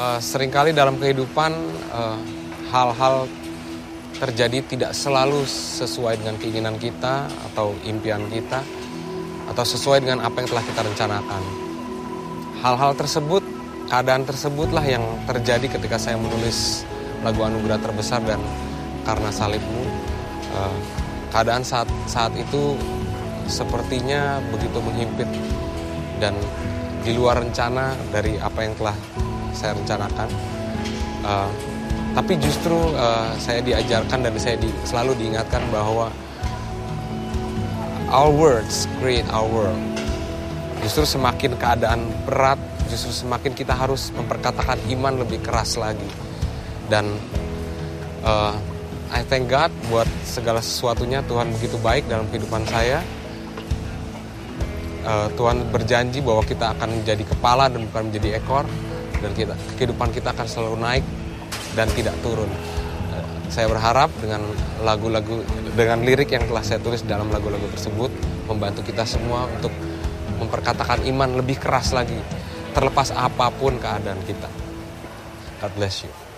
uh, sering kali dalam kehidupan uh, hal-hal terjadi tidak selalu sesuai dengan keinginan kita atau impian kita atau sesuai dengan apa yang telah kita rencanakan. Hal-hal tersebut, keadaan tersebutlah yang terjadi ketika saya menulis lagu anugerah terbesar dan karena salibmu. Uh, keadaan saat saat itu sepertinya begitu menghimpit dan di luar rencana dari apa yang telah saya rencanakan. Uh, tapi justru uh, saya diajarkan dan saya di, selalu diingatkan bahwa our words create our world. Justru semakin keadaan berat, justru semakin kita harus memperkatakan iman lebih keras lagi. Dan uh, I thank God buat segala sesuatunya Tuhan begitu baik dalam kehidupan saya. Uh, Tuhan berjanji bahwa kita akan menjadi kepala dan bukan menjadi ekor dan kita kehidupan kita akan selalu naik dan tidak turun. Saya berharap dengan lagu-lagu dengan lirik yang telah saya tulis dalam lagu-lagu tersebut membantu kita semua untuk memperkatakan iman lebih keras lagi terlepas apa pun keadaan kita. God bless you.